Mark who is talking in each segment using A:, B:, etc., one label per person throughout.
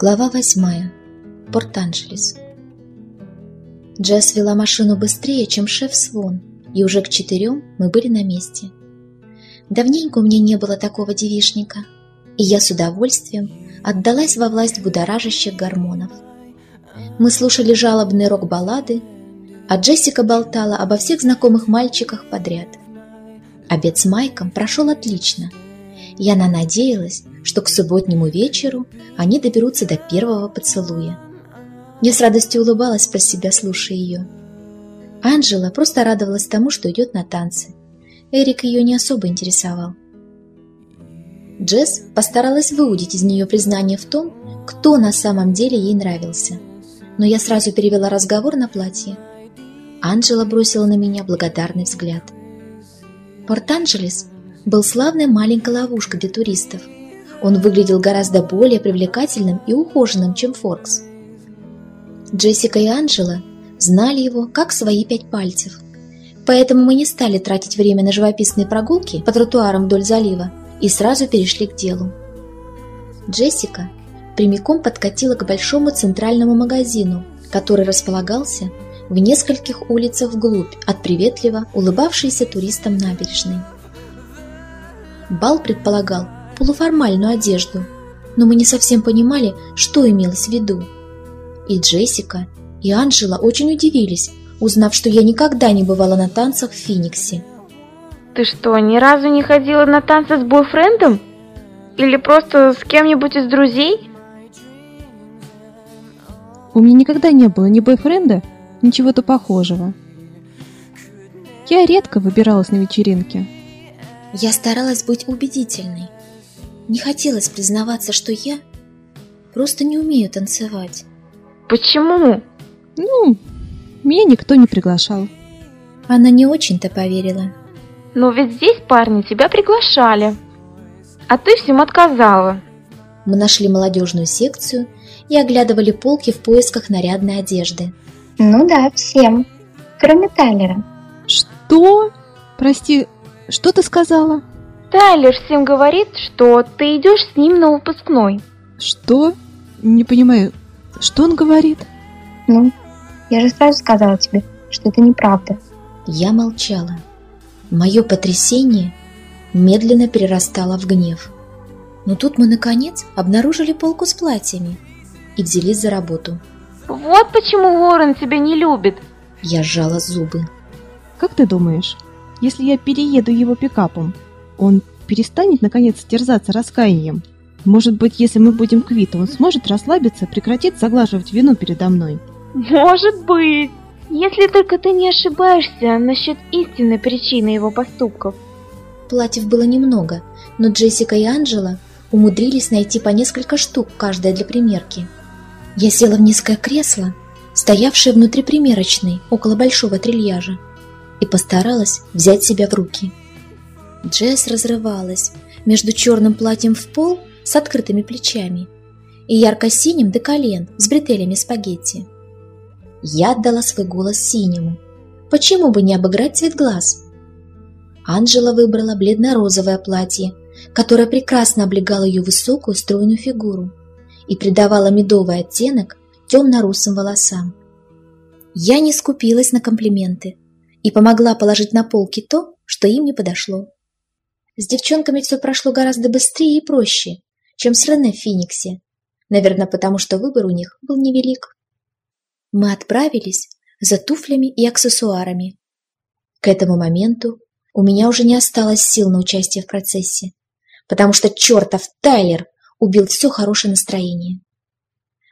A: Глава восьмая. Порт-Анджелес. Джесс вела машину быстрее, чем шеф Свон, и уже к четырем мы были на месте. Давненько у меня не было такого девишника, и я с удовольствием отдалась во власть будоражащих гормонов. Мы слушали жалобные рок-баллады, а Джессика болтала обо всех знакомых мальчиках подряд. Обед с Майком прошел отлично – и она надеялась, что к субботнему вечеру они доберутся до первого поцелуя. Я с радостью улыбалась про себя, слушая ее. Анжела просто радовалась тому, что идет на танцы. Эрик ее не особо интересовал. Джесс постаралась выудить из нее признание в том, кто на самом деле ей нравился. Но я сразу перевела разговор на платье. Анжела бросила на меня благодарный взгляд. Порт-Анджелес был славной маленькой ловушкой для туристов. Он выглядел гораздо более привлекательным и ухоженным, чем Форкс. Джессика и Анджела знали его как свои пять пальцев. Поэтому мы не стали тратить время на живописные прогулки по тротуарам вдоль залива и сразу перешли к делу. Джессика прямиком подкатила к большому центральному магазину, который располагался в нескольких улицах вглубь от приветливо улыбавшейся туристам набережной. Бал предполагал полуформальную одежду, но мы не совсем понимали, что имелось в виду. И Джессика, и Анжела очень удивились, узнав, что я никогда не бывала на танцах в Фениксе.
B: Ты что, ни разу не ходила на танцы с бойфрендом? Или просто с кем-нибудь из друзей?
C: У меня никогда не было ни бойфренда, ни чего-то похожего. Я редко выбиралась на вечеринки.
A: Я старалась быть убедительной. Не хотелось признаваться, что я просто не умею танцевать.
B: Почему?
C: Ну, меня никто не приглашал.
A: Она не очень-то поверила.
B: Но ведь здесь парни тебя приглашали. А ты всем отказала.
A: Мы нашли молодежную секцию и оглядывали полки в поисках нарядной одежды.
D: Ну да, всем. Кроме Тайлера.
C: Что? Прости, что ты сказала?
B: Тайлер всем говорит, что ты идешь с ним на выпускной.
C: Что? Не понимаю, что он говорит?
D: Ну, я же сразу сказала тебе, что это неправда.
A: Я молчала. Мое потрясение медленно перерастало в гнев. Но тут мы, наконец, обнаружили полку с платьями и взялись за работу.
B: Вот почему Уоррен тебя не любит.
A: Я сжала зубы.
C: Как ты думаешь, если я перееду его пикапом, он перестанет наконец терзаться раскаянием. Может быть, если мы будем квиты, он сможет расслабиться, прекратит заглаживать вину передо мной.
B: Может быть. Если только ты не ошибаешься насчет истинной причины его поступков.
A: Платьев было немного, но Джессика и Анджела умудрились найти по несколько штук, каждая для примерки. Я села в низкое кресло, стоявшее внутри примерочной, около большого трильяжа и постаралась взять себя в руки. Джесс разрывалась между черным платьем в пол с открытыми плечами и ярко-синим до колен с бретелями спагетти. Я отдала свой голос синему. Почему бы не обыграть цвет глаз? Анжела выбрала бледно-розовое платье, которое прекрасно облегало ее высокую стройную фигуру и придавало медовый оттенок темно-русым волосам. Я не скупилась на комплименты, и помогла положить на полки то, что им не подошло. С девчонками все прошло гораздо быстрее и проще, чем с Рене в Фениксе, наверное, потому что выбор у них был невелик. Мы отправились за туфлями и аксессуарами. К этому моменту у меня уже не осталось сил на участие в процессе, потому что чертов Тайлер убил все хорошее настроение.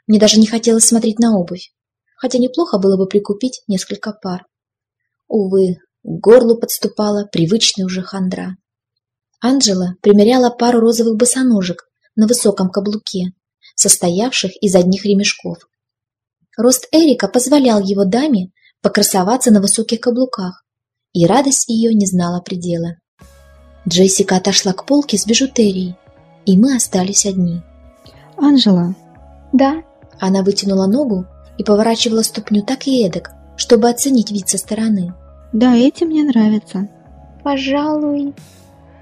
A: Мне даже не хотелось смотреть на обувь, хотя неплохо было бы прикупить несколько пар. Увы, к горлу подступала привычная уже хандра. Анжела примеряла пару розовых босоножек на высоком каблуке, состоявших из одних ремешков. Рост Эрика позволял его даме покрасоваться на высоких каблуках, и радость ее не знала предела. Джессика отошла к полке с бижутерией, и мы остались одни.
C: «Анжела?»
D: «Да?»
A: Она вытянула ногу и поворачивала ступню так и эдак, чтобы оценить вид со стороны.
C: Да, эти мне нравятся.
D: Пожалуй,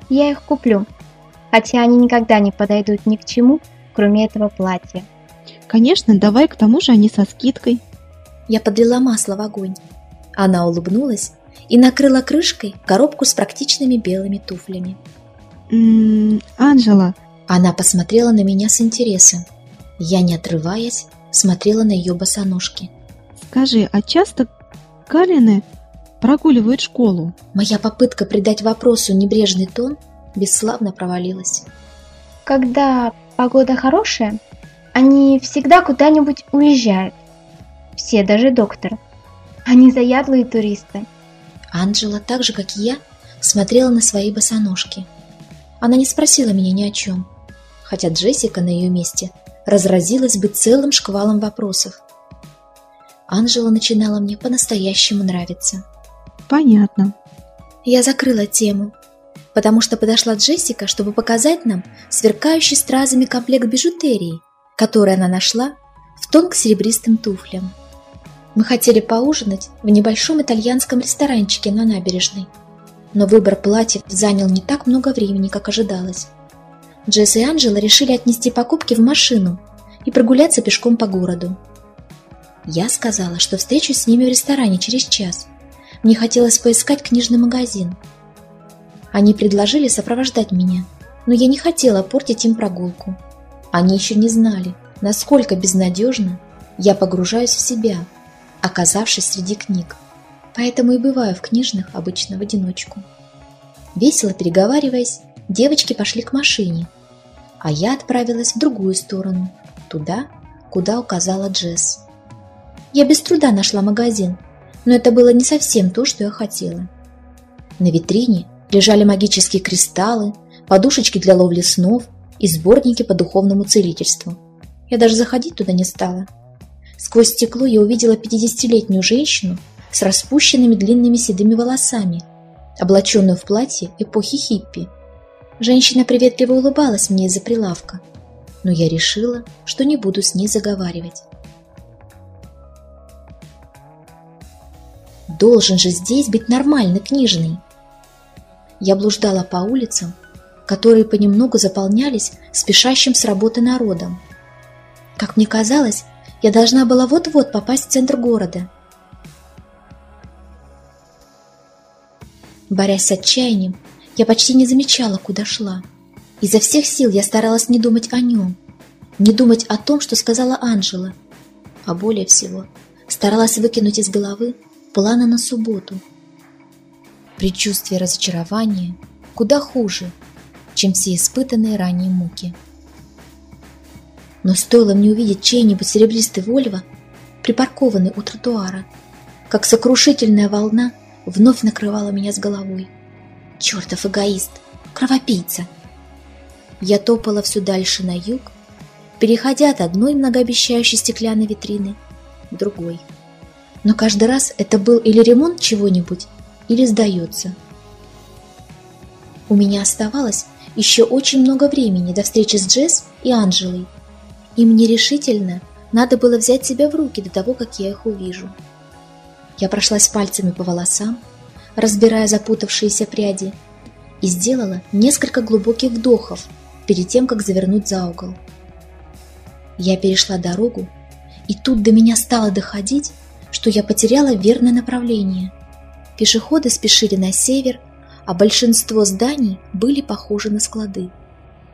D: я их куплю. Хотя они никогда не подойдут ни к чему, кроме этого платья.
C: Конечно, давай к тому же они со скидкой.
A: Я подлила масло в огонь. Она улыбнулась и накрыла крышкой коробку с практичными белыми туфлями.
C: М -м, Анжела.
A: Она посмотрела на меня с интересом. Я, не отрываясь, смотрела на ее босоножки.
C: Скажи, а часто Калины прогуливают школу?
A: Моя попытка придать вопросу небрежный тон бесславно провалилась.
D: Когда погода хорошая, они всегда куда-нибудь уезжают. Все, даже доктор. Они заядлые туристы.
A: Анджела, так же как и я, смотрела на свои босоножки. Она не спросила меня ни о чем, хотя Джессика на ее месте разразилась бы целым шквалом вопросов. Анжела начинала мне по-настоящему нравиться.
C: Понятно.
A: Я закрыла тему, потому что подошла Джессика, чтобы показать нам сверкающий стразами комплект бижутерии, который она нашла в тон к серебристым туфлям. Мы хотели поужинать в небольшом итальянском ресторанчике на набережной, но выбор платьев занял не так много времени, как ожидалось. Джесс и Анджела решили отнести покупки в машину и прогуляться пешком по городу. Я сказала, что встречусь с ними в ресторане через час. Мне хотелось поискать книжный магазин. Они предложили сопровождать меня, но я не хотела портить им прогулку. Они еще не знали, насколько безнадежно я погружаюсь в себя, оказавшись среди книг. Поэтому и бываю в книжных обычно в одиночку. Весело переговариваясь, девочки пошли к машине, а я отправилась в другую сторону, туда, куда указала Джесс. Я без труда нашла магазин, но это было не совсем то, что я хотела. На витрине лежали магические кристаллы, подушечки для ловли снов и сборники по духовному целительству. Я даже заходить туда не стала. Сквозь стекло я увидела 50-летнюю женщину с распущенными длинными седыми волосами, облаченную в платье эпохи хиппи. Женщина приветливо улыбалась мне из-за прилавка, но я решила, что не буду с ней заговаривать. Должен же здесь быть нормальный книжный. Я блуждала по улицам, которые понемногу заполнялись спешащим с работы народом. Как мне казалось, я должна была вот-вот попасть в центр города. Борясь с отчаянием, я почти не замечала, куда шла. Изо всех сил я старалась не думать о нем, не думать о том, что сказала Анжела, а более всего старалась выкинуть из головы планы на субботу. Предчувствие разочарования куда хуже, чем все испытанные ранее муки. Но стоило мне увидеть чей-нибудь серебристый Вольво, припаркованный у тротуара, как сокрушительная волна вновь накрывала меня с головой. Чертов эгоист, кровопийца! Я топала все дальше на юг, переходя от одной многообещающей стеклянной витрины к другой – но каждый раз это был или ремонт чего-нибудь, или сдается. У меня оставалось еще очень много времени до встречи с Джесс и Анжелой, и мне решительно надо было взять себя в руки до того, как я их увижу. Я прошлась пальцами по волосам, разбирая запутавшиеся пряди, и сделала несколько глубоких вдохов перед тем, как завернуть за угол. Я перешла дорогу, и тут до меня стало доходить, что я потеряла верное направление. Пешеходы спешили на север, а большинство зданий были похожи на склады.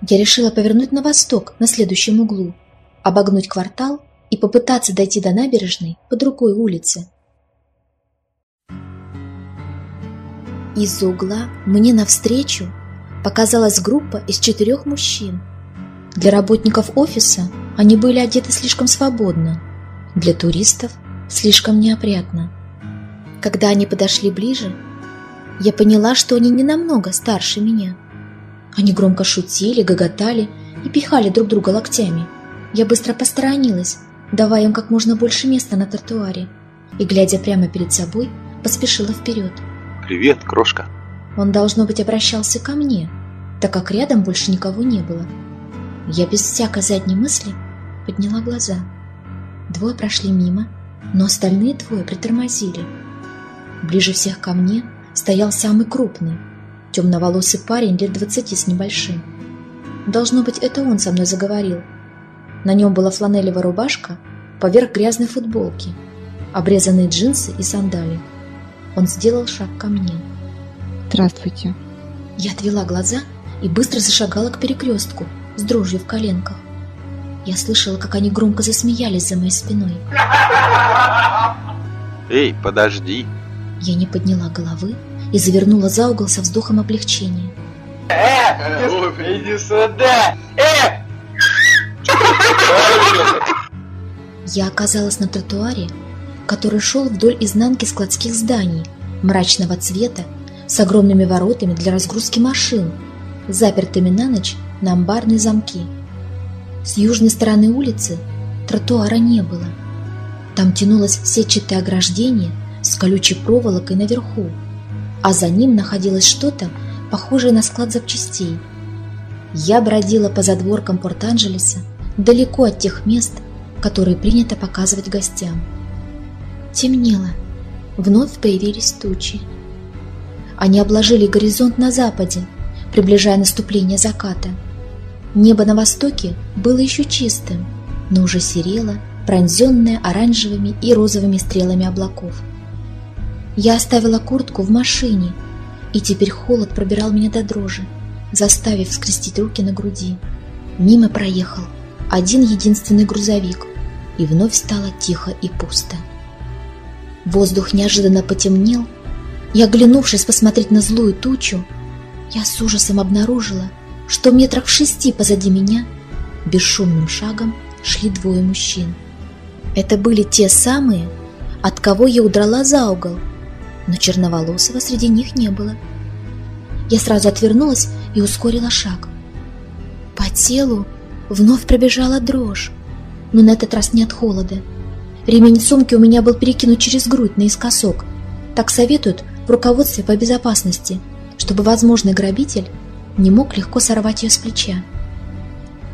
A: Я решила повернуть на восток, на следующем углу, обогнуть квартал и попытаться дойти до набережной по другой улице. Из-за угла мне навстречу показалась группа из четырех мужчин. Для работников офиса они были одеты слишком свободно, для туристов слишком неопрятно. Когда они подошли ближе, я поняла, что они не намного старше меня. Они громко шутили, гоготали и пихали друг друга локтями. Я быстро посторонилась, давая им как можно больше места на тротуаре, и, глядя прямо перед собой, поспешила вперед.
E: «Привет, крошка!»
A: Он, должно быть, обращался ко мне, так как рядом больше никого не было. Я без всякой задней мысли подняла глаза. Двое прошли мимо, но остальные двое притормозили. Ближе всех ко мне стоял самый крупный, темноволосый парень лет двадцати с небольшим. Должно быть, это он со мной заговорил. На нем была фланелевая рубашка поверх грязной футболки, обрезанные джинсы и сандали. Он сделал шаг ко мне.
C: Здравствуйте.
A: Я отвела глаза и быстро зашагала к перекрестку с дрожью в коленках. Я слышала, как они громко засмеялись за моей спиной.
E: Эй, подожди.
A: Я не подняла головы и завернула за угол со вздохом облегчения.
F: Э, иди сюда! Э!
A: Я оказалась на тротуаре, который шел вдоль изнанки складских зданий, мрачного цвета, с огромными воротами для разгрузки машин, запертыми на ночь на амбарные замки. С южной стороны улицы тротуара не было. Там тянулось сетчатое ограждение с колючей проволокой наверху, а за ним находилось что-то, похожее на склад запчастей. Я бродила по задворкам Порт-Анджелеса, далеко от тех мест, которые принято показывать гостям. Темнело. Вновь появились тучи. Они обложили горизонт на западе, приближая наступление заката. Небо на востоке было еще чистым, но уже серело, пронзенное оранжевыми и розовыми стрелами облаков. Я оставила куртку в машине, и теперь холод пробирал меня до дрожи, заставив скрестить руки на груди. Мимо проехал один единственный грузовик, и вновь стало тихо и пусто. Воздух неожиданно потемнел, и, оглянувшись посмотреть на злую тучу, я с ужасом обнаружила, что метрах в шести позади меня бесшумным шагом шли двое мужчин. Это были те самые, от кого я удрала за угол, но черноволосого среди них не было. Я сразу отвернулась и ускорила шаг. По телу вновь пробежала дрожь, но на этот раз не от холода. Ремень сумки у меня был перекинут через грудь наискосок. Так советуют в руководстве по безопасности, чтобы возможный грабитель не мог легко сорвать ее с плеча.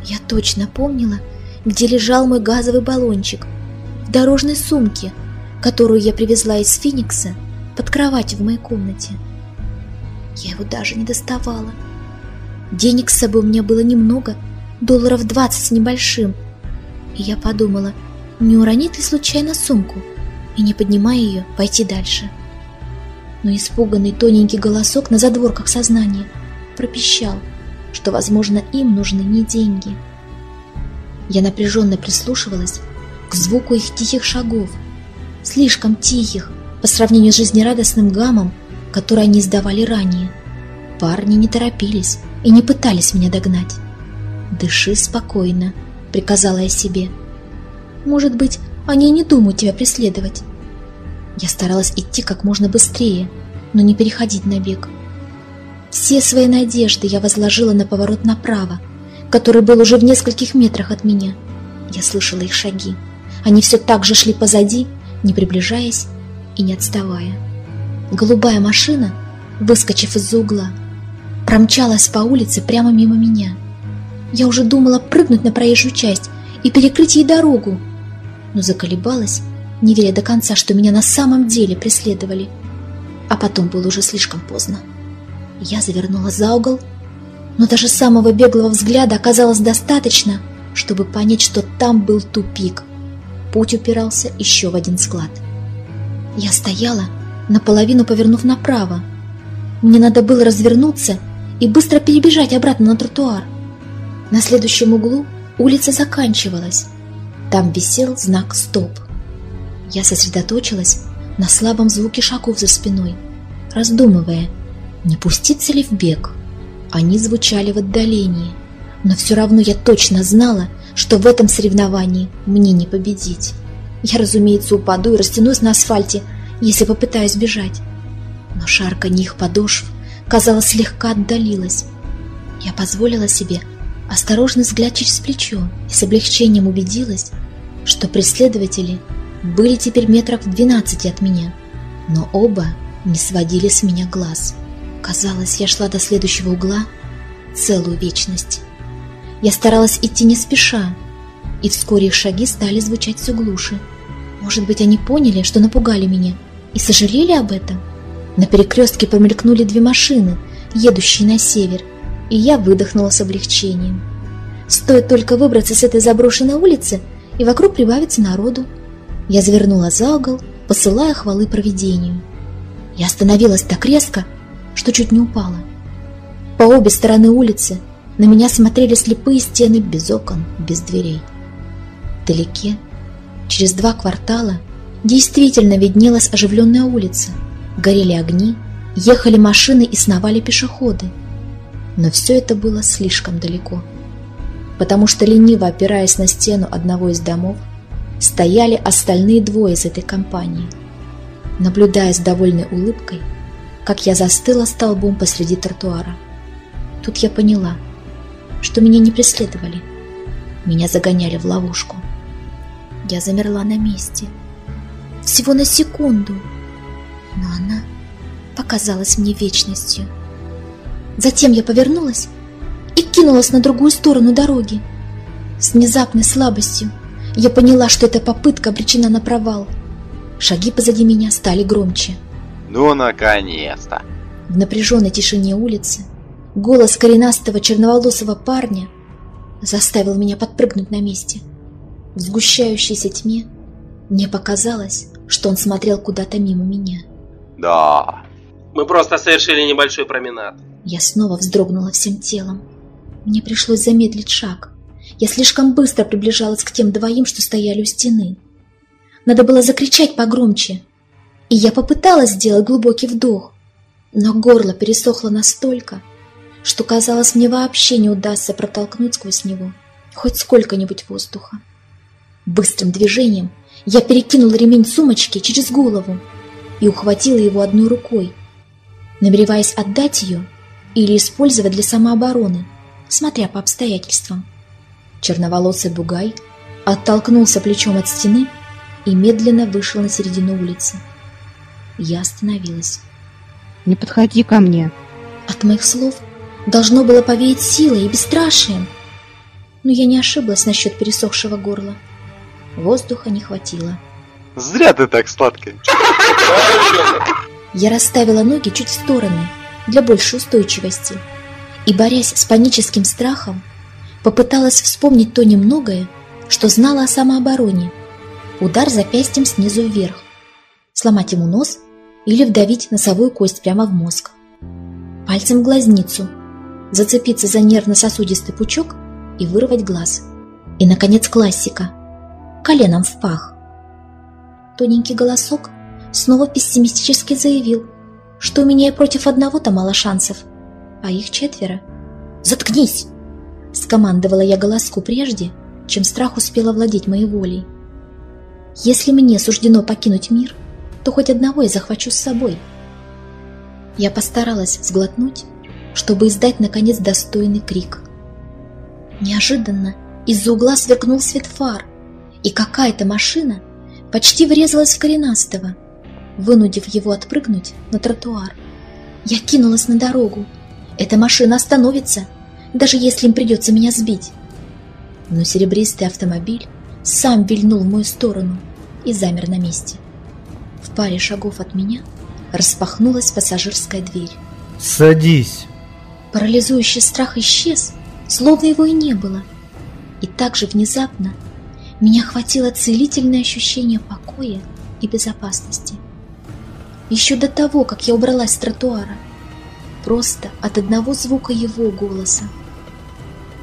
A: Я точно помнила, где лежал мой газовый баллончик, в дорожной сумке, которую я привезла из Феникса под кроватью в моей комнате. Я его даже не доставала. Денег с собой у меня было немного, долларов двадцать с небольшим – и я подумала, не уронит ли случайно сумку, и, не поднимая ее, пойти дальше. Но испуганный тоненький голосок на задворках сознания пропищал, что, возможно, им нужны не деньги. Я напряженно прислушивалась к звуку их тихих шагов, слишком тихих по сравнению с жизнерадостным гамом, который они издавали ранее. Парни не торопились и не пытались меня догнать. «Дыши спокойно», приказала я себе. Может быть, они не думают тебя преследовать. Я старалась идти как можно быстрее, но не переходить на бег. Все свои надежды я возложила на поворот направо, который был уже в нескольких метрах от меня. Я слышала их шаги. Они все так же шли позади, не приближаясь и не отставая. Голубая машина, выскочив из-за угла, промчалась по улице прямо мимо меня – я уже думала прыгнуть на проезжую часть и перекрыть ей дорогу, но заколебалась, не веря до конца, что меня на самом деле преследовали. А потом было уже слишком поздно. Я завернула за угол, но даже самого беглого взгляда оказалось достаточно, чтобы понять, что там был тупик. Путь упирался еще в один склад. Я стояла, наполовину повернув направо. Мне надо было развернуться и быстро перебежать обратно на тротуар. На следующем углу улица заканчивалась. Там висел знак «Стоп». Я сосредоточилась на слабом звуке шагов за спиной, раздумывая, не пуститься ли в бег. Они звучали в отдалении, но все равно я точно знала, что в этом соревновании мне не победить. Я, разумеется, упаду и растянусь на асфальте, если попытаюсь бежать. Но шарканье их подошв, казалось, слегка отдалилось. Я позволила себе осторожный взгляд через плечо и с облегчением убедилась, что преследователи были теперь метров в двенадцати от меня, но оба не сводили с меня глаз. Казалось, я шла до следующего угла целую вечность. Я старалась идти не спеша, и вскоре их шаги стали звучать все глуше. Может быть, они поняли, что напугали меня, и сожалели об этом? На перекрестке промелькнули две машины, едущие на север – и я выдохнула с облегчением. Стоит только выбраться с этой заброшенной улицы, и вокруг прибавится народу. Я завернула за угол, посылая хвалы провидению. Я остановилась так резко, что чуть не упала. По обе стороны улицы на меня смотрели слепые стены без окон, без дверей. Вдалеке, через два квартала, действительно виднелась оживленная улица. Горели огни, ехали машины и сновали пешеходы. Но все это было слишком далеко. Потому что, лениво опираясь на стену одного из домов, стояли остальные двое из этой компании. Наблюдая с довольной улыбкой, как я застыла столбом посреди тротуара. Тут я поняла, что меня не преследовали. Меня загоняли в ловушку. Я замерла на месте. Всего на секунду. Но она показалась мне вечностью. Затем я повернулась и кинулась на другую сторону дороги. С внезапной слабостью я поняла, что эта попытка обречена на провал. Шаги позади меня стали громче.
F: Ну, наконец-то!
A: В напряженной тишине улицы голос коренастого черноволосого парня заставил меня подпрыгнуть на месте. В сгущающейся тьме мне показалось, что он смотрел куда-то мимо меня.
F: Да.
E: Мы просто совершили небольшой променад.
A: Я снова вздрогнула всем телом. Мне пришлось замедлить шаг. Я слишком быстро приближалась к тем двоим, что стояли у стены. Надо было закричать погромче. И я попыталась сделать глубокий вдох, но горло пересохло настолько, что казалось, мне вообще не удастся протолкнуть сквозь него хоть сколько-нибудь воздуха. Быстрым движением я перекинула ремень сумочки через голову и ухватила его одной рукой, намереваясь отдать ее или использовать для самообороны, смотря по обстоятельствам. Черноволосый бугай оттолкнулся плечом от стены и медленно вышел на середину улицы. Я остановилась.
C: Не подходи ко мне.
A: От моих слов должно было повеять силой и бесстрашием. Но я не ошиблась насчет пересохшего горла. Воздуха не хватило.
F: Зря ты так сладкая.
A: Я расставила ноги чуть в стороны для большей устойчивости и, борясь с паническим страхом, попыталась вспомнить то немногое, что знала о самообороне. Удар запястьем снизу вверх, сломать ему нос или вдавить носовую кость прямо в мозг. Пальцем в глазницу, зацепиться за нервно-сосудистый пучок и вырвать глаз. И, наконец, классика. Коленом в пах. Тоненький голосок снова пессимистически заявил, что у меня и против одного-то мало шансов, а их четверо. «Заткнись!» – скомандовала я голоску прежде, чем страх успел овладеть моей волей. «Если мне суждено покинуть мир, то хоть одного я захвачу с собой». Я постаралась сглотнуть, чтобы издать, наконец, достойный крик. Неожиданно из-за угла сверкнул свет фар, и какая-то машина почти врезалась в коренастого, вынудив его отпрыгнуть на тротуар. Я кинулась на дорогу. Эта машина остановится, даже если им придется меня сбить. Но серебристый автомобиль сам вильнул в мою сторону и замер на месте. В паре шагов от меня распахнулась пассажирская дверь.
G: «Садись!»
A: Парализующий страх исчез, словно его и не было. И так же внезапно меня охватило целительное ощущение покоя и безопасности. Еще до того, как я убралась с тротуара, просто от одного звука его голоса.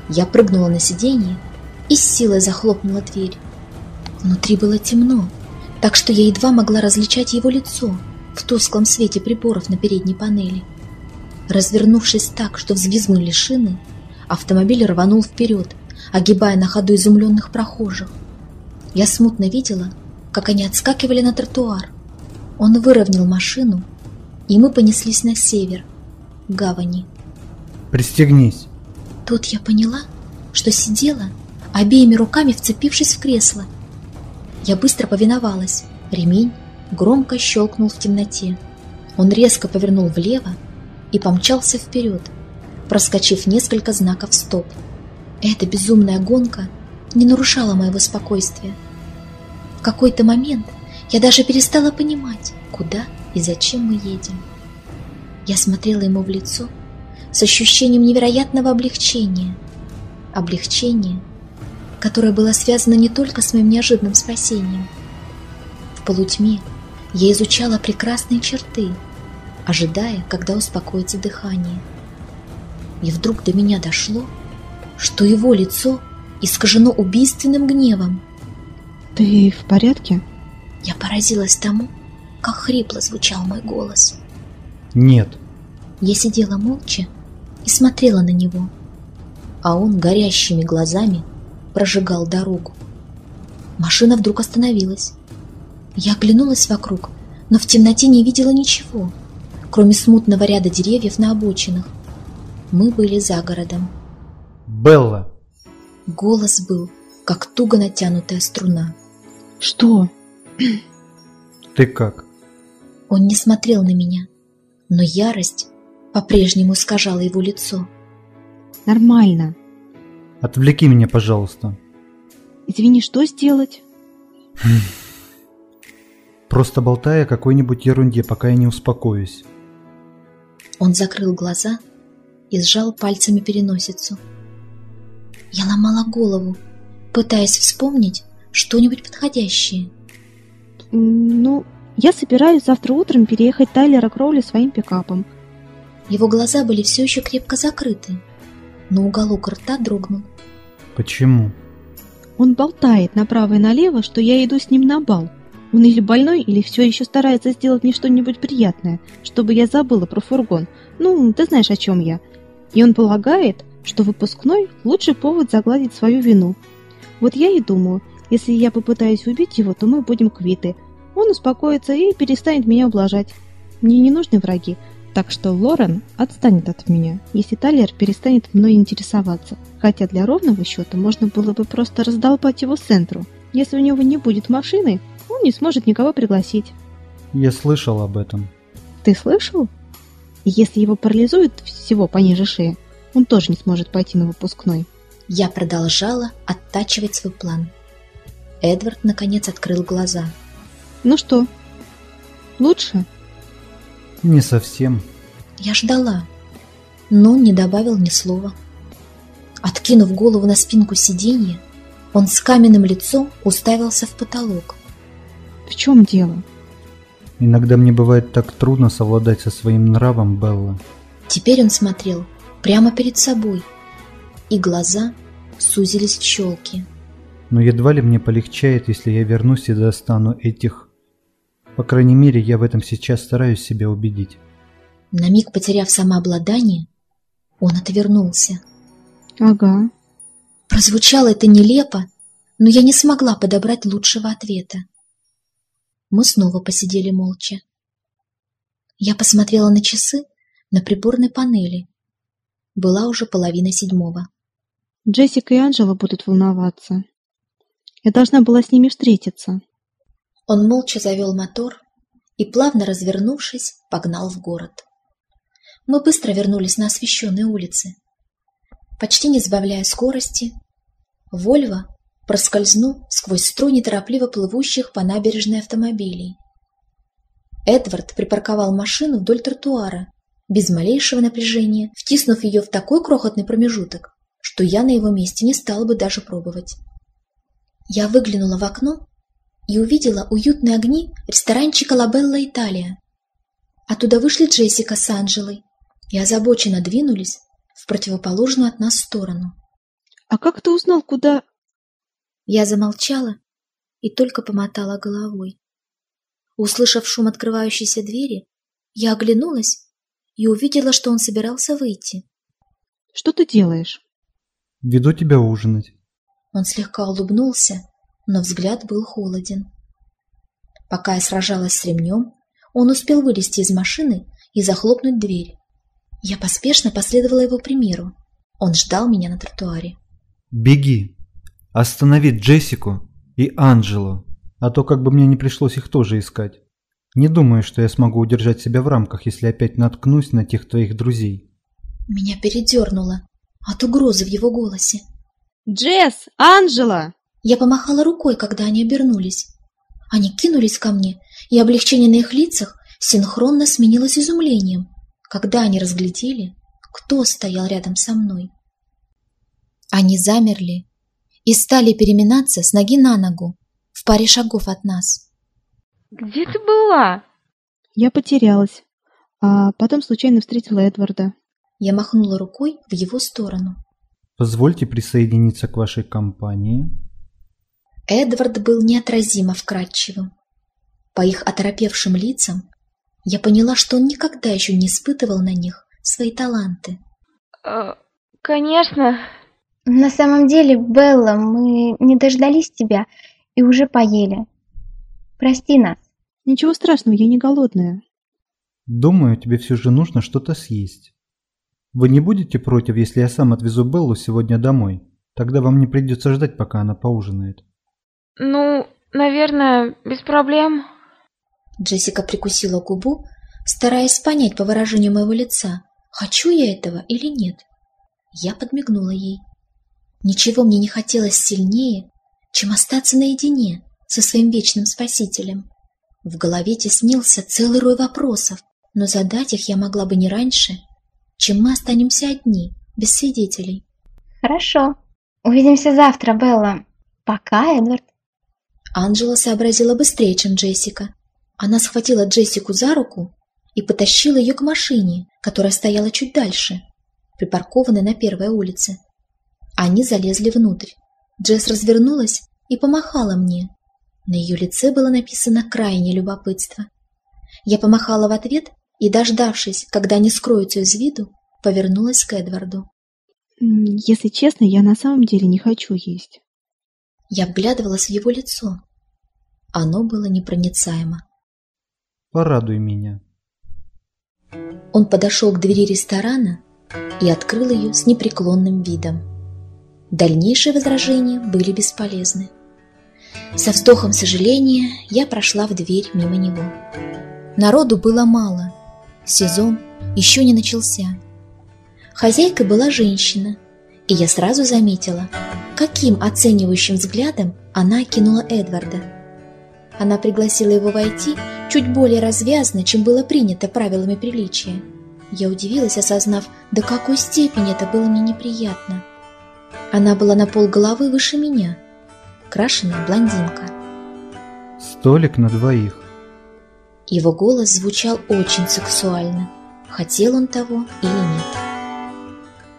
A: Я прыгнула на сиденье и с силой захлопнула дверь. Внутри было темно, так что я едва могла различать его лицо в тусклом свете приборов на передней панели. Развернувшись так, что взвизгнули шины, автомобиль рванул вперед, огибая на ходу изумленных прохожих. Я смутно видела, как они отскакивали на тротуар. Он выровнял машину, и мы понеслись на север, к гавани.
G: «Пристегнись!»
A: Тут я поняла, что сидела, обеими руками вцепившись в кресло. Я быстро повиновалась. Ремень громко щелкнул в темноте. Он резко повернул влево и помчался вперед, проскочив несколько знаков «Стоп». Эта безумная гонка не нарушала моего спокойствия. В какой-то момент я даже перестала понимать, куда и зачем мы едем. Я смотрела ему в лицо с ощущением невероятного облегчения. облегчение, которое было связано не только с моим неожиданным спасением. В полутьме я изучала прекрасные черты, ожидая, когда успокоится дыхание. И вдруг до меня дошло, что его лицо искажено убийственным гневом.
C: Ты в порядке?
A: Я поразилась тому, как хрипло звучал мой голос.
G: Нет.
A: Я сидела молча и смотрела на него, а он горящими глазами прожигал дорогу. Машина вдруг остановилась. Я оглянулась вокруг, но в темноте не видела ничего, кроме смутного ряда деревьев на обочинах. Мы были за городом.
G: Белла.
A: Голос был, как туго натянутая струна.
C: Что?
G: Ты как?
A: Он не смотрел на меня, но ярость по-прежнему искажала его лицо.
C: Нормально.
G: Отвлеки меня, пожалуйста.
C: Извини, что сделать?
G: Просто болтая о какой-нибудь ерунде, пока я не успокоюсь.
A: Он закрыл глаза и сжал пальцами переносицу. Я ломала голову, пытаясь вспомнить что-нибудь подходящее.
C: Ну, я собираюсь завтра утром переехать Тайлера Кроули своим пикапом.
A: Его глаза были все еще крепко закрыты, но уголок рта дрогнул.
G: Почему?
C: Он болтает направо и налево, что я иду с ним на бал. Он или больной, или все еще старается сделать мне что-нибудь приятное, чтобы я забыла про фургон. Ну, ты знаешь, о чем я. И он полагает, что выпускной – лучший повод загладить свою вину. Вот я и думаю, если я попытаюсь убить его, то мы будем квиты. Он успокоится и перестанет меня ублажать. Мне не нужны враги, так что Лорен отстанет от меня, если Талер перестанет мной интересоваться. Хотя для ровного счета можно было бы просто раздолбать его центру. Если у него не будет машины, он не сможет никого пригласить.
G: Я слышал об этом.
C: Ты слышал? Если его парализует всего пониже шеи, он тоже не сможет пойти на выпускной.
A: Я продолжала оттачивать свой план. Эдвард наконец открыл глаза.
C: Ну что, лучше?
G: Не совсем.
A: Я ждала, но он не добавил ни слова. Откинув голову на спинку сиденья, он с каменным лицом уставился в потолок.
C: В чем дело?
G: Иногда мне бывает так трудно совладать со своим нравом, Белла.
A: Теперь он смотрел прямо перед собой, и глаза сузились в щелки.
G: Но едва ли мне полегчает, если я вернусь и достану этих... По крайней мере, я в этом сейчас стараюсь себя убедить.
A: На миг потеряв самообладание, он отвернулся.
C: Ага.
A: Прозвучало это нелепо, но я не смогла подобрать лучшего ответа. Мы снова посидели молча. Я посмотрела на часы на приборной панели. Была уже половина седьмого.
C: Джессика и Анжела будут волноваться. Я должна была с ними встретиться.
A: Он молча завел мотор и, плавно развернувшись, погнал в город. Мы быстро вернулись на освещенные улицы. Почти не сбавляя скорости, Вольво проскользнул сквозь строй неторопливо плывущих по набережной автомобилей. Эдвард припарковал машину вдоль тротуара, без малейшего напряжения, втиснув ее в такой крохотный промежуток, что я на его месте не стала бы даже пробовать. Я выглянула в окно и увидела уютные огни ресторанчика «Лабелла Италия». Оттуда вышли Джессика с Анжелой и озабоченно двинулись в противоположную от нас сторону.
C: «А как ты узнал, куда...»
A: Я замолчала и только помотала головой. Услышав шум открывающейся двери, я оглянулась и увидела, что он собирался выйти.
C: «Что ты делаешь?»
G: Веду тебя ужинать.
A: Он слегка улыбнулся, но взгляд был холоден. Пока я сражалась с ремнем, он успел вылезти из машины и захлопнуть дверь. Я поспешно последовала его примеру. Он ждал меня на тротуаре.
G: Беги. Останови Джессику и Анджелу, а то как бы мне не пришлось их тоже искать. Не думаю, что я смогу удержать себя в рамках, если опять наткнусь на тех твоих друзей.
A: Меня передернуло от угрозы в его голосе.
C: «Джесс! Анжела!»
A: Я помахала рукой, когда они обернулись. Они кинулись ко мне, и облегчение на их лицах синхронно сменилось изумлением, когда они разглядели, кто стоял рядом со мной. Они замерли и стали переминаться с ноги на ногу в паре шагов от нас.
B: Где ты была?
C: Я потерялась, а потом случайно встретила Эдварда.
A: Я махнула рукой в его сторону.
G: Позвольте присоединиться к вашей компании.
A: Эдвард был неотразимо вкрадчивым. По их оторопевшим лицам я поняла, что он никогда еще не испытывал на них свои таланты.
B: Э, конечно.
D: На самом деле, Белла, мы не дождались тебя и уже поели. Прости нас.
C: Ничего страшного, я не голодная.
G: Думаю, тебе все же нужно что-то съесть. Вы не будете против, если я сам отвезу Беллу сегодня домой? Тогда вам не придется ждать, пока она поужинает.
B: Ну, наверное, без проблем.
A: Джессика прикусила губу, стараясь понять по выражению моего лица, хочу я этого или нет. Я подмигнула ей. Ничего мне не хотелось сильнее, чем остаться наедине со своим вечным спасителем. В голове теснился целый рой вопросов, но задать их я могла бы не раньше, чем мы останемся одни, без свидетелей.
D: Хорошо. Увидимся завтра, Белла. Пока, Эдвард.
A: Анжела сообразила быстрее, чем Джессика. Она схватила Джессику за руку и потащила ее к машине, которая стояла чуть дальше, припаркованной на первой улице. Они залезли внутрь. Джесс развернулась и помахала мне. На ее лице было написано крайнее любопытство. Я помахала в ответ и, дождавшись, когда они скроются из виду, повернулась к Эдварду.
C: Если честно, я на самом деле не хочу есть.
A: Я вглядывалась в его лицо. Оно было непроницаемо.
G: Порадуй меня.
A: Он подошел к двери ресторана и открыл ее с непреклонным видом. Дальнейшие возражения были бесполезны. Со вздохом сожаления я прошла в дверь мимо него. Народу было мало. Сезон еще не начался. Хозяйкой была женщина, и я сразу заметила, каким оценивающим взглядом она окинула Эдварда. Она пригласила его войти чуть более развязно, чем было принято правилами приличия. Я удивилась, осознав, до какой степени это было мне неприятно. Она была на пол головы выше меня, крашеная блондинка.
G: Столик на двоих.
A: Его голос звучал очень сексуально, хотел он того или нет.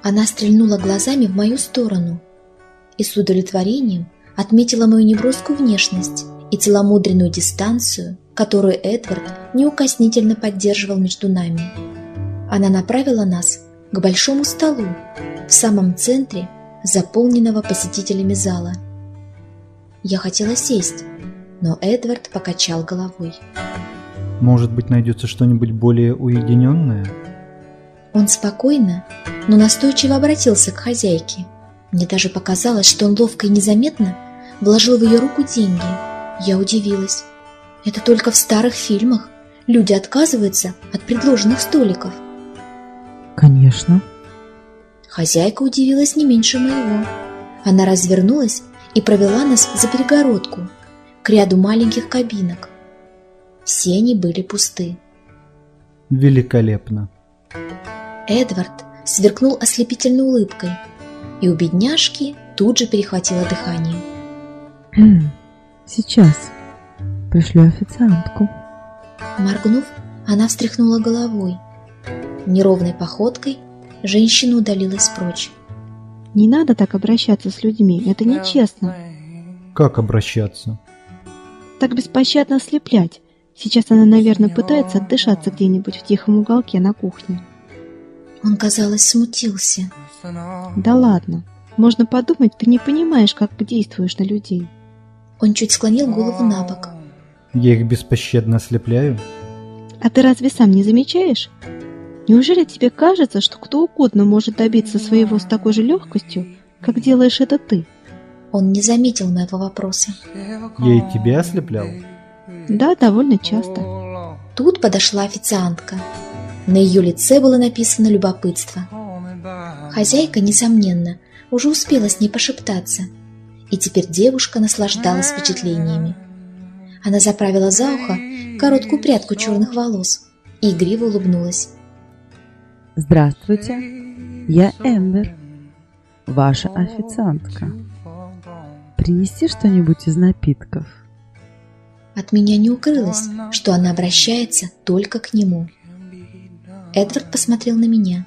A: Она стрельнула глазами в мою сторону и с удовлетворением отметила мою неброскую внешность и целомудренную дистанцию, которую Эдвард неукоснительно поддерживал между нами. Она направила нас к большому столу в самом центре заполненного посетителями зала. Я хотела сесть, но Эдвард покачал головой.
G: Может быть, найдется что-нибудь более уединенное?
A: Он спокойно, но настойчиво обратился к хозяйке. Мне даже показалось, что он ловко и незаметно вложил в ее руку деньги. Я удивилась. Это только в старых фильмах люди отказываются от предложенных столиков.
H: Конечно.
A: Хозяйка удивилась не меньше моего. Она развернулась и провела нас за перегородку к ряду маленьких кабинок. Все они были пусты.
G: Великолепно.
A: Эдвард сверкнул ослепительной улыбкой, и у бедняжки тут же перехватило дыхание.
H: Хм, сейчас пришлю официантку.
A: Моргнув, она встряхнула головой. Неровной походкой женщина удалилась прочь.
C: Не надо так обращаться с людьми, это нечестно.
G: Как обращаться?
C: Так беспощадно ослеплять. Сейчас она, наверное, пытается отдышаться где-нибудь в тихом уголке на кухне.
A: Он, казалось, смутился.
C: Да ладно. Можно подумать, ты не понимаешь, как действуешь на людей.
A: Он чуть склонил голову на бок.
G: Я их беспощадно ослепляю?
C: А ты разве сам не замечаешь? Неужели тебе кажется, что кто угодно может добиться своего с такой же легкостью, как делаешь это ты?
A: Он не заметил моего вопроса.
G: Я и тебя ослеплял?
C: Да, довольно часто.
A: Тут подошла официантка. На ее лице было написано любопытство. Хозяйка, несомненно, уже успела с ней пошептаться, и теперь девушка наслаждалась впечатлениями. Она заправила за ухо короткую прядку черных волос и игриво улыбнулась.
H: Здравствуйте, я Эмбер. ваша официантка. Принести что-нибудь из напитков?
A: От меня не укрылось, что она обращается только к нему. Эдвард посмотрел на меня.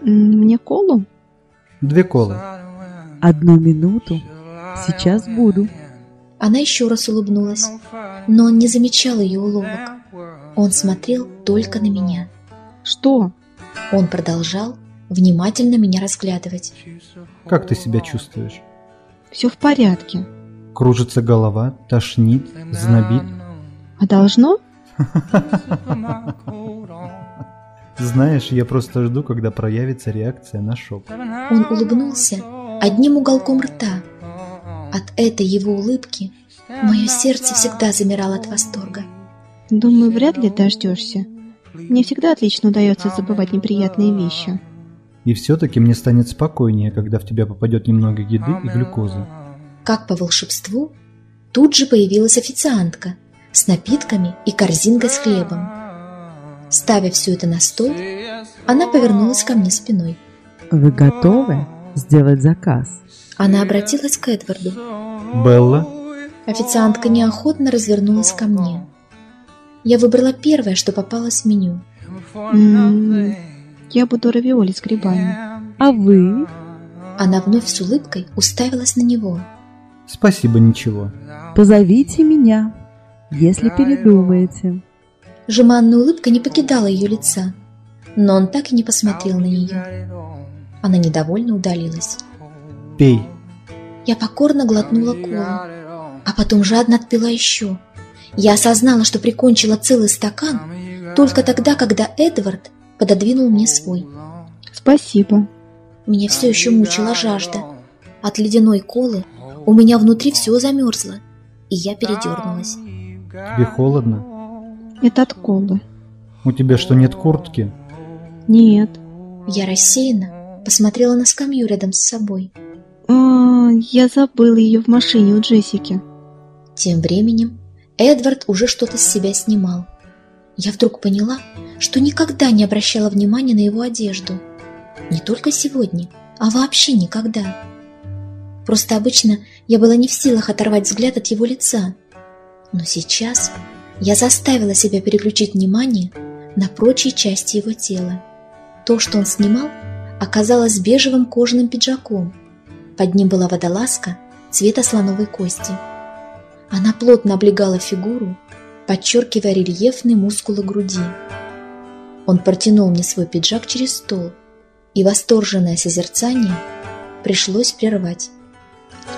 C: Мне колу?
G: Две колы.
H: Одну минуту. Сейчас буду.
A: Она еще раз улыбнулась, но он не замечал ее уловок. Он смотрел только на меня.
C: Что?
A: Он продолжал внимательно меня разглядывать.
G: Как ты себя чувствуешь?
C: Все в порядке.
G: Кружится голова, тошнит, знобит?
C: А должно?
G: Знаешь, я просто жду, когда проявится реакция на шок.
A: Он улыбнулся одним уголком рта. От этой его улыбки мое сердце всегда замирало от восторга.
C: Думаю, вряд ли дождешься. Мне всегда отлично удается забывать неприятные вещи.
G: И все-таки мне станет спокойнее, когда в тебя попадет немного еды и глюкозы.
A: Как по волшебству, тут же появилась официантка с напитками и корзинкой с хлебом. Ставя все это на стол, она повернулась ко мне спиной.
H: Вы готовы сделать заказ?
A: Она обратилась к Эдварду.
G: Белла,
A: Официантка неохотно развернулась ко мне. Я выбрала первое, что попалось в меню.
C: М, Я буду равиоли с грибами.
H: А вы?
A: Она вновь с улыбкой уставилась на него.
G: спасибо, ничего.
H: Позовите меня, если передумаете.
A: Жеманная улыбка не покидала ее лица, но он так и не посмотрел на нее. Она недовольно удалилась.
G: Пей.
A: Я покорно глотнула колу, а потом жадно отпила еще. Я осознала, что прикончила целый стакан только тогда, когда Эдвард пододвинул мне свой.
C: Спасибо.
A: Меня все еще мучила жажда. От ледяной колы у меня внутри все замерзло, и я передернулась.
G: Тебе холодно?
C: Это от колы.
G: У тебя что, нет куртки?
C: Нет.
A: Я рассеянно посмотрела на скамью рядом с собой.
C: А, я забыла ее в машине у Джессики.
A: Тем временем Эдвард уже что-то с себя снимал. Я вдруг поняла, что никогда не обращала внимания на его одежду. Не только сегодня, а вообще никогда. Просто обычно я была не в силах оторвать взгляд от его лица. Но сейчас я заставила себя переключить внимание на прочие части его тела. То, что он снимал, оказалось бежевым кожаным пиджаком. Под ним была водолазка цвета слоновой кости. Она плотно облегала фигуру, подчеркивая рельефные мускулы груди. Он протянул мне свой пиджак через стол, и восторженное созерцание пришлось прервать.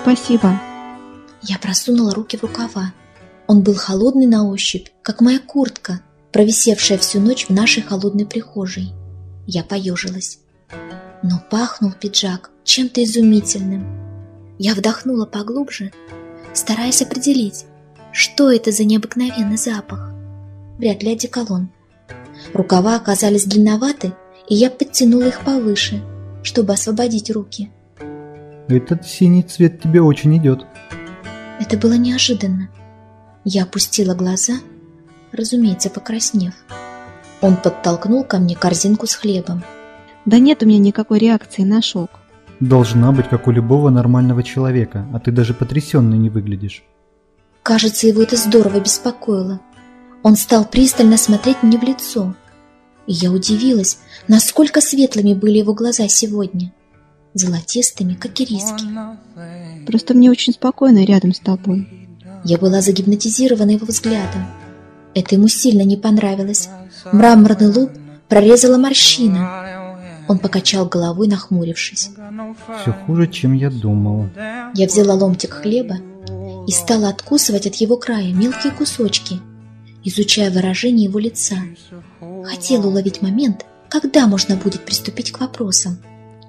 C: Спасибо.
A: Я просунула руки в рукава. Он был холодный на ощупь, как моя куртка, провисевшая всю ночь в нашей холодной прихожей. Я поежилась. Но пахнул пиджак чем-то изумительным. Я вдохнула поглубже, стараясь определить, что это за необыкновенный запах. Вряд ли одеколон. Рукава оказались длинноваты, и я подтянула их повыше, чтобы освободить руки.
G: Этот синий цвет тебе очень идет.
A: Это было неожиданно. Я опустила глаза, разумеется, покраснев. Он подтолкнул ко мне корзинку с хлебом.
C: Да нет у меня никакой реакции на шок.
G: Должна быть, как у любого нормального человека, а ты даже потрясенной не выглядишь.
A: Кажется, его это здорово беспокоило. Он стал пристально смотреть мне в лицо. И я удивилась, насколько светлыми были его глаза сегодня. Золотистыми, как ириски.
C: Просто мне очень спокойно рядом с тобой.
A: Я была загипнотизирована его взглядом. Это ему сильно не понравилось. Мраморный лоб прорезала морщина. Он покачал головой, нахмурившись.
G: Все хуже, чем я думал.
A: Я взяла ломтик хлеба и стала откусывать от его края мелкие кусочки, изучая выражение его лица. Хотела уловить момент, когда можно будет приступить к вопросам.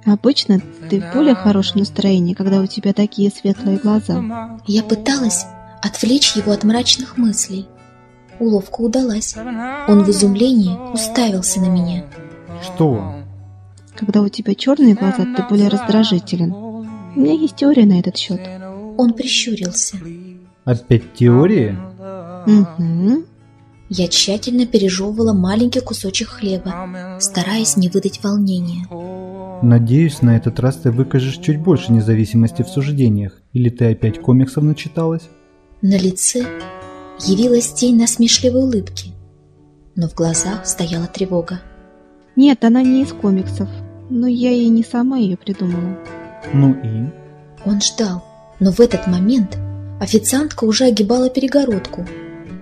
C: Обычно ты в более хорошем настроении, когда у тебя такие светлые глаза.
A: Я пыталась отвлечь его от мрачных мыслей. Уловка удалась. Он в изумлении уставился на меня.
G: Что?
C: Когда у тебя черные глаза, ты более раздражителен. У меня есть теория на этот счет.
A: Он прищурился.
G: Опять теории?
C: Угу.
A: Я тщательно пережевывала маленький кусочек хлеба, стараясь не выдать волнения.
G: Надеюсь, на этот раз ты выкажешь чуть больше независимости в суждениях, или ты опять комиксов начиталась?
A: На лице явилась тень насмешливой улыбки, но в глазах стояла тревога.
C: Нет, она не из комиксов, но я и не сама ее придумала.
G: Ну и?
A: Он ждал, но в этот момент официантка уже огибала перегородку.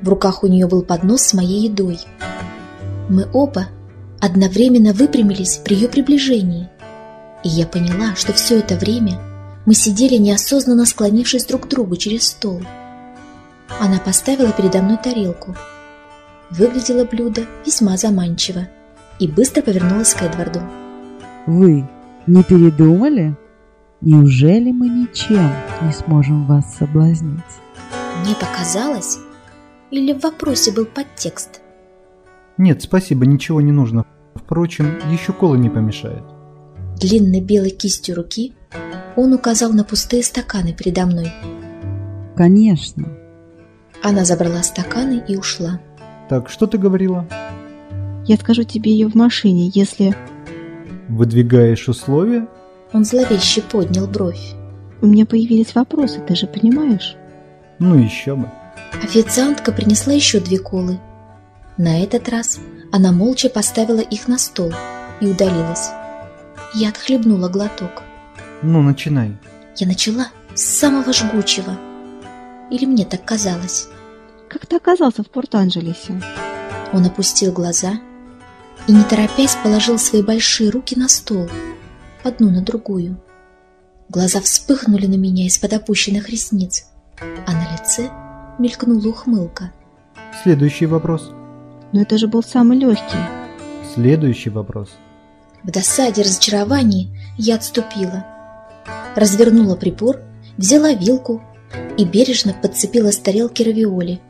A: В руках у нее был поднос с моей едой. Мы оба одновременно выпрямились при ее приближении, и я поняла, что все это время мы сидели неосознанно склонившись друг к другу через стол. Она поставила передо мной тарелку. Выглядело блюдо весьма заманчиво и быстро повернулась к Эдварду.
H: Вы не передумали? Неужели мы ничем не сможем вас соблазнить?
A: Мне показалось, или в вопросе был подтекст?
G: Нет, спасибо, ничего не нужно. Впрочем, еще кола не помешает.
A: Длинной белой кистью руки он указал на пустые стаканы передо мной.
H: Конечно.
A: Она забрала стаканы и ушла.
G: Так, что ты говорила?
C: Я скажу тебе ее в машине, если...
G: Выдвигаешь условия?
A: Он зловеще поднял бровь.
C: У меня появились вопросы, ты же понимаешь?
G: Ну еще бы.
A: Официантка принесла еще две колы. На этот раз она молча поставила их на стол и удалилась. Я отхлебнула глоток.
G: Ну, начинай.
A: Я начала с самого жгучего. Или мне так казалось.
C: Как ты оказался в Порт-Анджелесе?
A: Он опустил глаза и, не торопясь, положил свои большие руки на стол, одну на другую. Глаза вспыхнули на меня из-под опущенных ресниц, а на лице мелькнула ухмылка.
G: Следующий вопрос.
C: Но это же был самый легкий.
G: Следующий вопрос.
A: В досаде и разочаровании я отступила. Развернула прибор, взяла вилку и бережно подцепила с тарелки равиоли.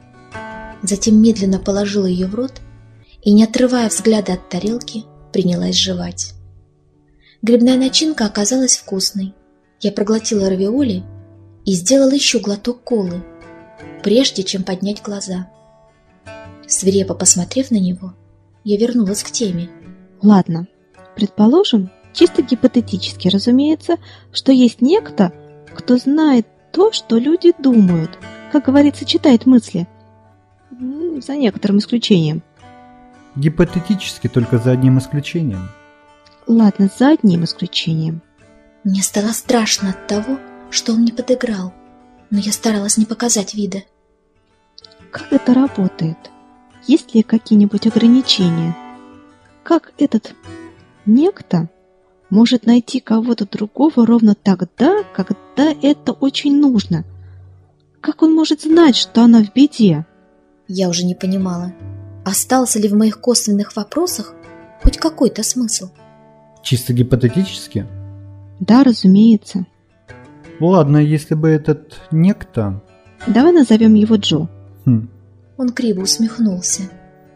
A: Затем медленно положила ее в рот и, не отрывая взгляда от тарелки, принялась жевать. Грибная начинка оказалась вкусной. Я проглотила равиоли и сделала еще глоток колы, прежде чем поднять глаза. Свирепо посмотрев на него, я вернулась к теме.
C: Ладно, предположим, чисто гипотетически, разумеется, что есть некто, кто знает то, что люди думают, как говорится, читает мысли. М, За некоторым исключением.
G: Гипотетически только за одним исключением.
C: Ладно, за одним исключением.
A: Мне стало страшно от того, что он мне подыграл, но я старалась не показать вида.
C: Как это работает? Есть ли какие-нибудь ограничения? Как этот некто может найти кого-то другого ровно тогда, когда это очень нужно? Как он может знать, что она в беде?
A: Я уже не понимала, остался ли в моих косвенных вопросах хоть какой-то смысл.
G: Чисто гипотетически?
C: Да, разумеется.
G: Ладно, если бы этот некто...
C: Давай назовем его Джо.
G: Хм,
A: Он криво усмехнулся.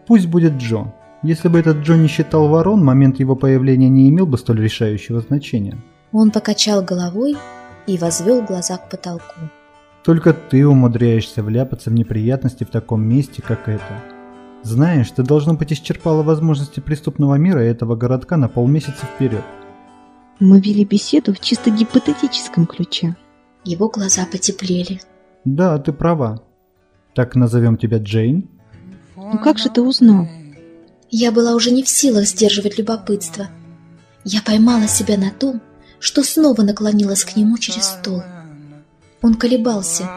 G: пусть будет Джо. Если бы этот Джо не считал ворон, момент его появления не имел бы столь решающего значения.
A: Он покачал головой и возвел глаза к потолку.
G: Только ты умудряешься вляпаться в неприятности в таком месте, как это. Знаешь, ты должно быть исчерпала возможности преступного мира этого городка на полмесяца вперед.
C: Мы вели беседу в чисто гипотетическом ключе.
A: Его глаза потеплели.
G: Да, ты права. Так назовем тебя Джейн?
C: Ну как же ты узнал?
A: Я была уже не в силах сдерживать любопытство. Я поймала себя на том, что снова наклонилась к нему через стол. Он колебался,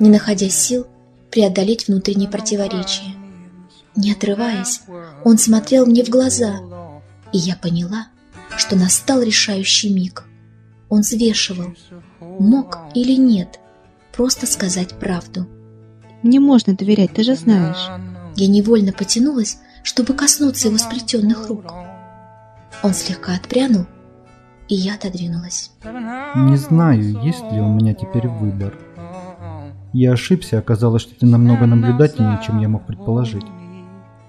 A: не находя сил преодолеть внутренние противоречия. Не отрываясь, он смотрел мне в глаза, и я поняла, что настал решающий миг. Он взвешивал, мог или нет просто сказать правду.
C: Мне можно доверять, ты же знаешь.
A: Я невольно потянулась, чтобы коснуться его сплетенных рук. Он слегка отпрянул, и я отодвинулась.
G: Не знаю, есть ли у меня теперь выбор. Я ошибся, оказалось, что ты намного наблюдательнее, чем я мог предположить.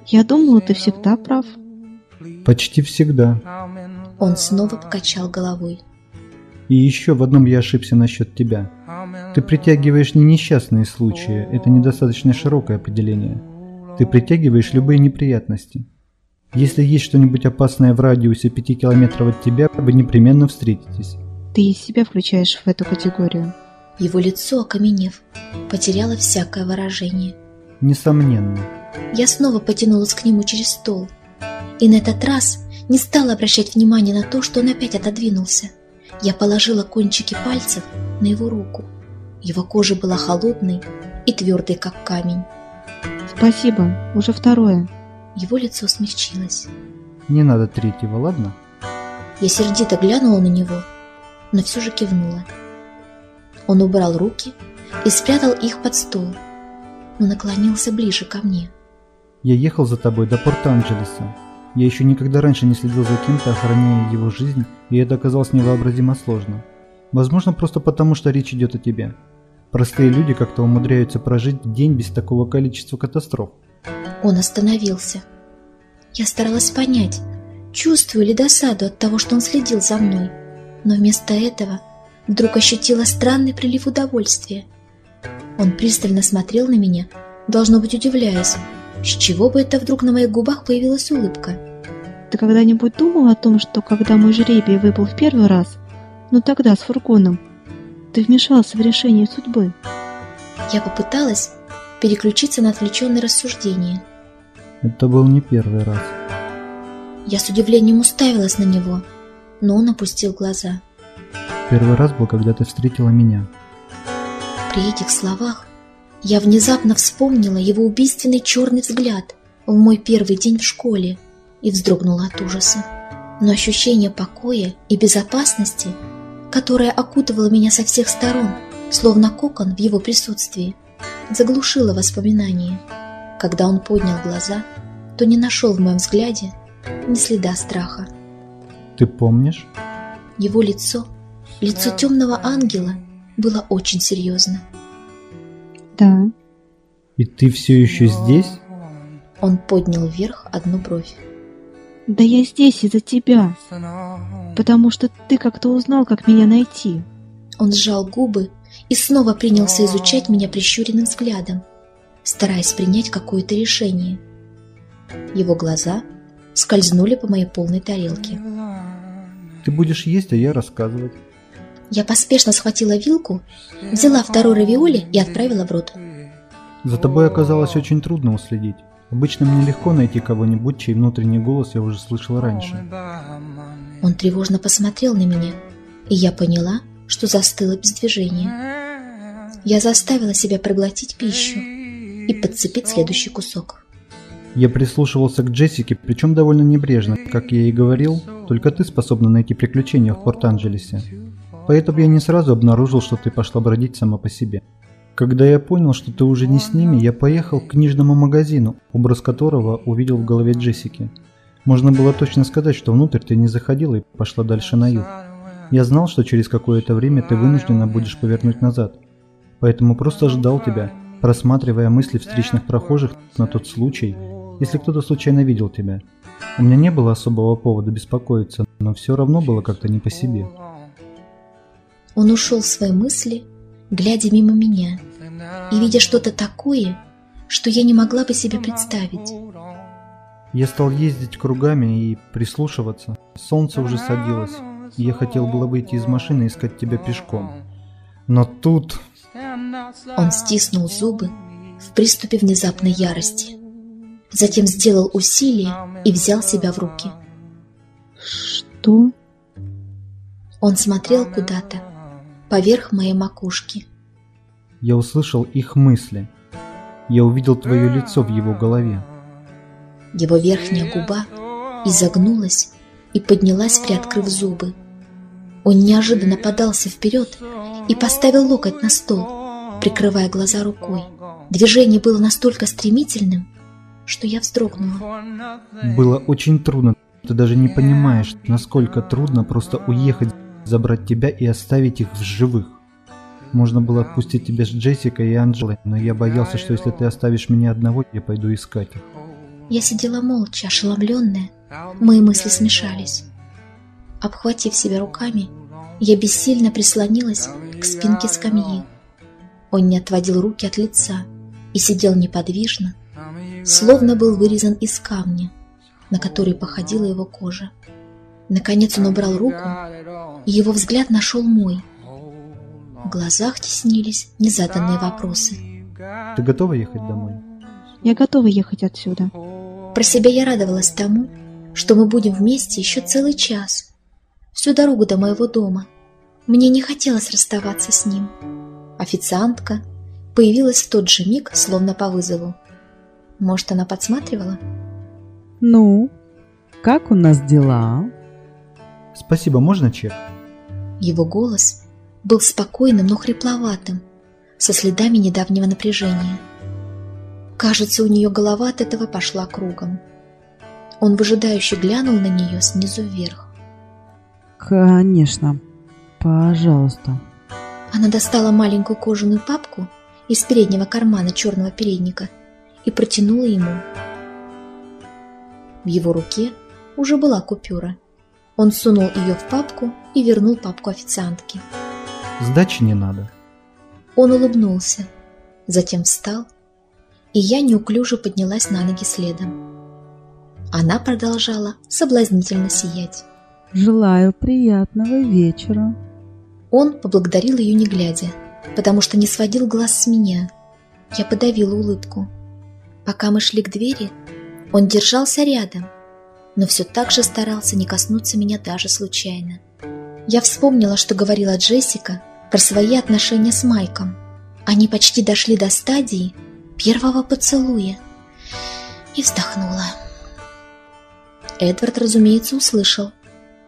C: Я думала, ты всегда прав.
G: Почти всегда.
A: Он снова покачал головой.
G: И еще в одном я ошибся насчет тебя. Ты притягиваешь не несчастные случаи, это недостаточно широкое определение. Ты притягиваешь любые неприятности. Если есть что-нибудь опасное в радиусе пяти километров от тебя, вы непременно встретитесь.
C: Ты и себя включаешь в эту категорию.
A: Его лицо, окаменев, потеряло всякое выражение.
G: Несомненно.
A: Я снова потянулась к нему через стол. И на этот раз не стала обращать внимания на то, что он опять отодвинулся. Я положила кончики пальцев на его руку. Его кожа была холодной и твердой, как камень.
C: Спасибо, уже второе.
A: Его лицо смягчилось.
G: Не надо третьего, ладно?
A: Я сердито глянула на него, но все же кивнула. Он убрал руки и спрятал их под стол, но наклонился ближе ко мне.
G: Я ехал за тобой до Порт-Анджелеса. Я еще никогда раньше не следил за кем-то, охраняя его жизнь, и это оказалось невообразимо сложно. Возможно, просто потому, что речь идет о тебе. Простые люди как-то умудряются прожить день без такого количества катастроф.
A: Он остановился. Я старалась понять, чувствую ли досаду от того, что он следил за мной, но вместо этого вдруг ощутила странный прилив удовольствия. Он пристально смотрел на меня, должно быть удивляясь, с чего бы это вдруг на моих губах появилась улыбка.
C: Ты когда-нибудь думал о том, что когда мой жребий выпал в первый раз, ну тогда с фургоном, ты вмешался в решение судьбы?
A: Я попыталась переключиться на отвлеченные рассуждения.
G: Это был не первый раз.
A: Я с удивлением уставилась на него, но он опустил глаза.
G: Первый раз был, когда ты встретила меня.
A: При этих словах я внезапно вспомнила его убийственный черный взгляд в мой первый день в школе и вздрогнула от ужаса. Но ощущение покоя и безопасности, которое окутывало меня со всех сторон, словно кокон в его присутствии, заглушило воспоминания. Когда он поднял глаза, то не нашел в моем взгляде ни следа страха.
G: Ты помнишь?
A: Его лицо, лицо темного ангела, было очень серьезно.
C: Да.
G: И ты все еще здесь?
A: Он поднял вверх одну бровь.
C: Да я здесь из-за тебя. Потому что ты как-то узнал, как меня найти.
A: Он сжал губы и снова принялся изучать меня прищуренным взглядом, стараясь принять какое-то решение. Его глаза скользнули по моей полной тарелке.
G: Ты будешь есть, а я рассказывать.
A: Я поспешно схватила вилку, взяла второй равиоли и отправила в рот.
G: За тобой оказалось очень трудно уследить. Обычно мне легко найти кого-нибудь, чей внутренний голос я уже слышал раньше.
A: Он тревожно посмотрел на меня, и я поняла, что застыла без движения. Я заставила себя проглотить пищу и подцепить следующий кусок.
G: Я прислушивался к Джессике, причем довольно небрежно. Как я и говорил, только ты способна найти приключения в Порт-Анджелесе. Поэтому я не сразу обнаружил, что ты пошла бродить сама по себе. Когда я понял, что ты уже не с ними, я поехал к книжному магазину, образ которого увидел в голове Джессики. Можно было точно сказать, что внутрь ты не заходила и пошла дальше на юг. Я знал, что через какое-то время ты вынуждена будешь повернуть назад. Поэтому просто ждал тебя, просматривая мысли встречных прохожих на тот случай, если кто-то случайно видел тебя. У меня не было особого повода беспокоиться, но все равно было как-то не по себе.
A: Он ушел в свои мысли, глядя мимо меня, и видя что-то такое, что я не могла бы себе представить.
G: Я стал ездить кругами и прислушиваться. Солнце уже садилось, я хотел было выйти из машины и искать тебя пешком. Но тут...
A: Он стиснул зубы в приступе внезапной ярости. Затем сделал усилие и взял себя в руки.
C: Что?
A: Он смотрел куда-то, поверх моей макушки.
G: Я услышал их мысли. Я увидел твое лицо в его голове.
A: Его верхняя губа изогнулась и поднялась, приоткрыв зубы. Он неожиданно подался вперед и поставил локоть на стол, прикрывая глаза рукой. Движение было настолько стремительным, что я вздрогнула.
G: Было очень трудно. Ты даже не понимаешь, насколько трудно просто уехать, забрать тебя и оставить их в живых. Можно было отпустить тебя с Джессикой и Анджелой, но я боялся, что если ты оставишь меня одного, я пойду искать их.
A: Я сидела молча, ошеломленная. Мои мысли смешались. Обхватив себя руками, я бессильно прислонилась к спинке скамьи. Он не отводил руки от лица и сидел неподвижно, словно был вырезан из камня. на которые походила его кожа. Наконец он убрал руку, и его взгляд нашел мой. В глазах теснились незаданные вопросы.
G: Ты готова ехать домой?
C: Я готова ехать отсюда.
A: Про себя я радовалась тому, что мы будем вместе еще целый час. Всю дорогу до моего дома. Мне не хотелось расставаться с ним. Официантка появилась в тот же миг, словно по вызову. Может, она подсматривала?
H: Ну, как у нас дела?
G: Спасибо, можно чек?
A: Его голос был спокойным, но хрипловатым, со следами недавнего напряжения. Кажется, у нее голова от этого пошла кругом. Он выжидающе глянул на нее снизу вверх.
H: Конечно. Пожалуйста.
A: Она достала маленькую кожаную папку из переднего кармана черного передника и протянула ему. В его руке уже была купюра. Он сунул ее в папку и вернул папку официантке.
G: Сдачи не надо.
A: Он улыбнулся, затем встал, и я неуклюже поднялась на ноги следом. Она продолжала соблазнительно сиять.
H: Желаю приятного вечера.
A: Он поблагодарил ее не глядя, потому что не сводил глаз с меня. Я подавила улыбку. Пока мы шли к двери, он держался рядом, но все так же старался не коснуться меня даже случайно. Я вспомнила, что говорила Джессика про свои отношения с Майком. Они почти дошли до стадии первого поцелуя. И вздохнула. Эдвард, разумеется, услышал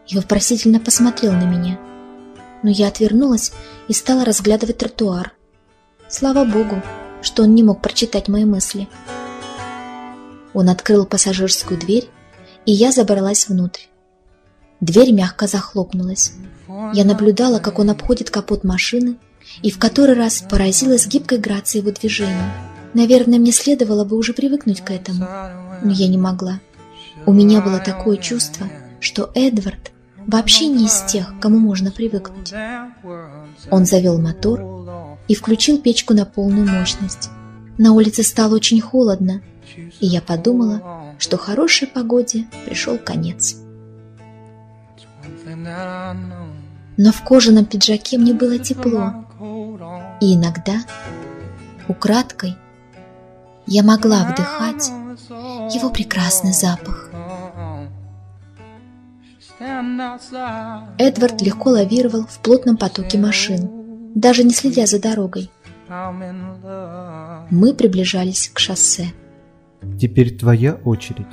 A: и вопросительно посмотрел на меня. Но я отвернулась и стала разглядывать тротуар. Слава богу, что он не мог прочитать мои мысли. Он открыл пассажирскую дверь, и я забралась внутрь. Дверь мягко захлопнулась. Я наблюдала, как он обходит капот машины, и в который раз поразилась гибкой грацией его движений. Наверное, мне следовало бы уже привыкнуть к этому, но я не могла. У меня было такое чувство, что Эдвард вообще не из тех, кому можно привыкнуть. Он завел мотор и включил печку на полную мощность. На улице стало очень холодно, и я подумала, что хорошей погоде пришел конец. Но в кожаном пиджаке мне было тепло, и иногда, украдкой, я могла вдыхать его прекрасный запах. Эдвард легко лавировал в плотном потоке машин, даже не следя за дорогой. Мы приближались к шоссе.
G: Теперь твоя очередь.